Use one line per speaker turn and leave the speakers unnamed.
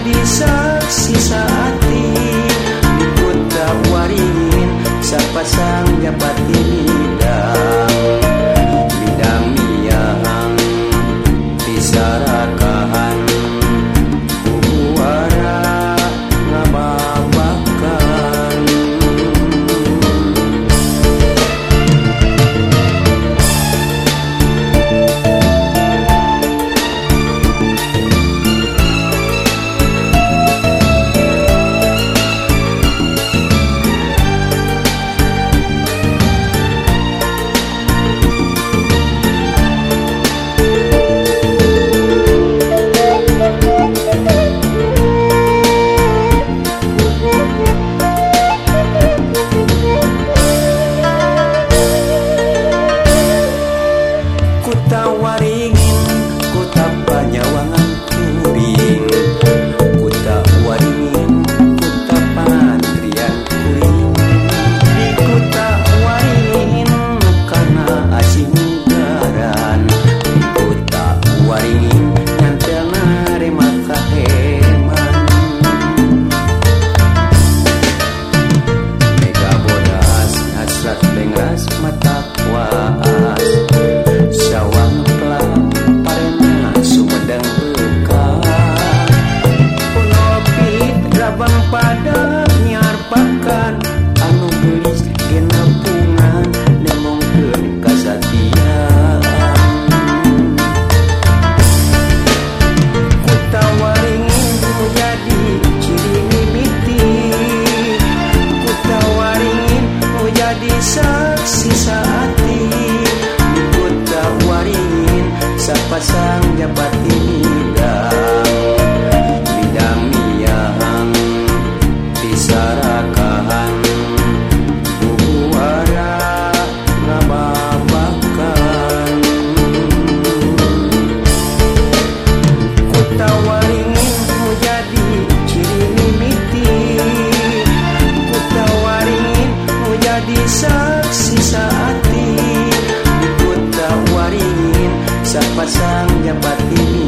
Bisa saksi saat ini. Ikut tak waringin Sapa sanggap batin pada nyarpakan anu gelis nemong ke kasatian. Ku tawaring jadi ciri mimiti. Ku tawaring jadi saksi saati. Ku tawarin sapasang jabat ini saati dipun tak waringin sapasang japati